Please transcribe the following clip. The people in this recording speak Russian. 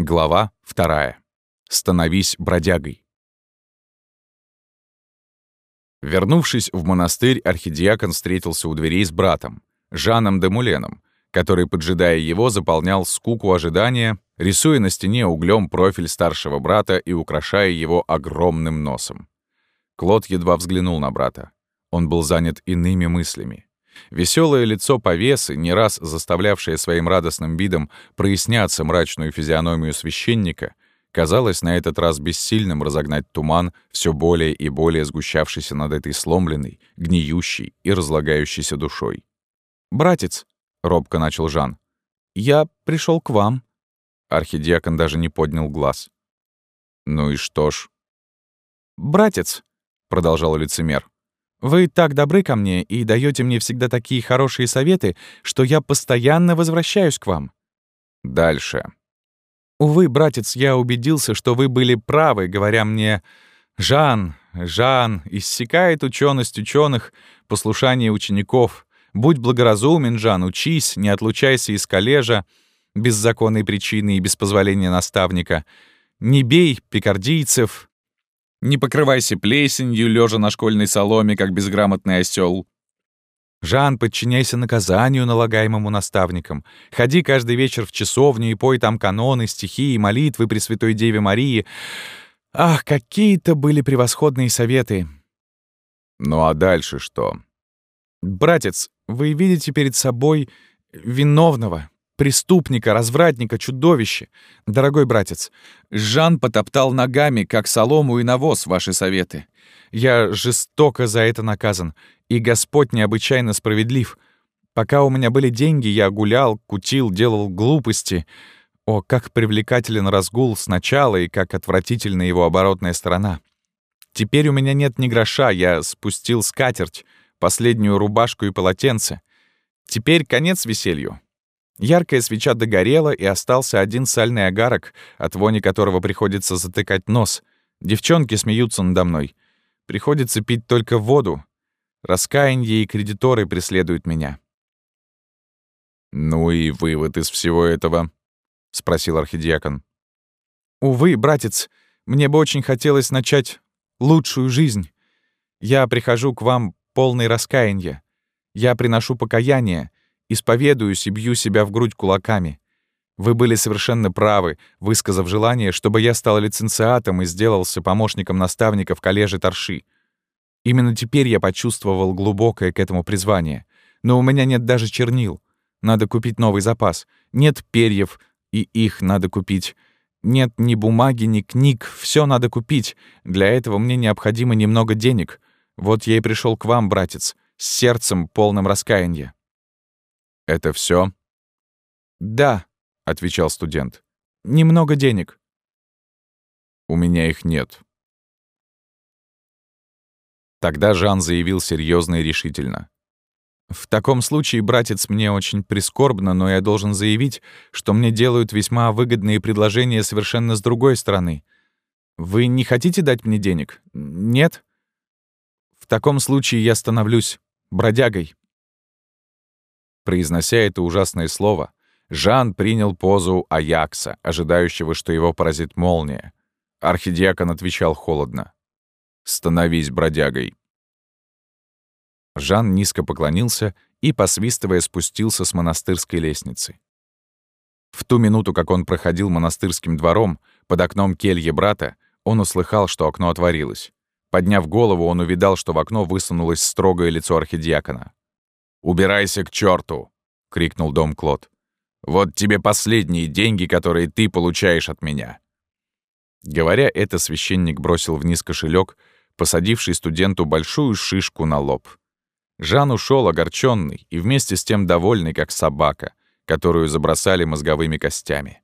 Глава вторая. Становись бродягой. Вернувшись в монастырь, архидиакон встретился у дверей с братом, Жаном де Муленом, который, поджидая его, заполнял скуку ожидания, рисуя на стене углем профиль старшего брата и украшая его огромным носом. Клод едва взглянул на брата. Он был занят иными мыслями. Веселое лицо повесы, не раз заставлявшее своим радостным видом проясняться мрачную физиономию священника, казалось на этот раз бессильным разогнать туман, все более и более сгущавшийся над этой сломленной, гниющей и разлагающейся душой. «Братец», — робко начал Жан, — «я пришел к вам». Архидиакон даже не поднял глаз. «Ну и что ж?» «Братец», — продолжал лицемер, вы так добры ко мне и даете мне всегда такие хорошие советы, что я постоянно возвращаюсь к вам. Дальше. Увы, братец, я убедился, что вы были правы, говоря мне «Жан, Жан, иссякает ученость ученых, послушание учеников. Будь благоразумен, Жан, учись, не отлучайся из коллежа, без законной причины и без позволения наставника. Не бей пикардийцев, не покрывайся плесенью, лежа на школьной соломе, как безграмотный осел. Жан, подчиняйся наказанию, налагаемому наставникам. Ходи каждый вечер в часовню и пой там каноны, стихи и молитвы Пресвятой Деве Марии. Ах, какие-то были превосходные советы. Ну а дальше что? Братец, вы видите перед собой виновного, преступника, развратника, чудовище. Дорогой братец, Жан потоптал ногами, как солому и навоз, ваши советы. Я жестоко за это наказан, и Господь необычайно справедлив. Пока у меня были деньги, я гулял, кутил, делал глупости. О, как привлекателен разгул сначала и как отвратительна его оборотная сторона. Теперь у меня нет ни гроша, я спустил скатерть, последнюю рубашку и полотенце. Теперь конец веселью. Яркая свеча догорела, и остался один сальный агарок, от вони которого приходится затыкать нос. Девчонки смеются надо мной. Приходится пить только воду. Раскаяние и кредиторы преследуют меня. «Ну и вывод из всего этого?» — спросил архидиакон. «Увы, братец, мне бы очень хотелось начать лучшую жизнь. Я прихожу к вам полный раскаяния. Я приношу покаяние, Исповедуюсь и бью себя в грудь кулаками. Вы были совершенно правы, высказав желание, чтобы я стал лицензиатом и сделался помощником наставника в коллеже Торши. Именно теперь я почувствовал глубокое к этому призвание. Но у меня нет даже чернил. Надо купить новый запас. Нет перьев, и их надо купить. Нет ни бумаги, ни книг, все надо купить. Для этого мне необходимо немного денег. Вот я и пришел к вам, братец, с сердцем полным раскаяния. «Это все? «Да», — отвечал студент. «Немного денег». «У меня их нет». Тогда Жан заявил серьезно и решительно. «В таком случае, братец, мне очень прискорбно, но я должен заявить, что мне делают весьма выгодные предложения совершенно с другой стороны. Вы не хотите дать мне денег? Нет? В таком случае я становлюсь бродягой». Произнося это ужасное слово, Жан принял позу Аякса, ожидающего, что его поразит молния. Архидиакон отвечал холодно. «Становись бродягой». Жан низко поклонился и, посвистывая, спустился с монастырской лестницы. В ту минуту, как он проходил монастырским двором, под окном кельи брата, он услыхал, что окно отворилось. Подняв голову, он увидал, что в окно высунулось строгое лицо архидиакона. «Убирайся к черту! крикнул дом Клод. «Вот тебе последние деньги, которые ты получаешь от меня!» Говоря это, священник бросил вниз кошелек, посадивший студенту большую шишку на лоб. Жан ушел огорченный и вместе с тем довольный, как собака, которую забросали мозговыми костями.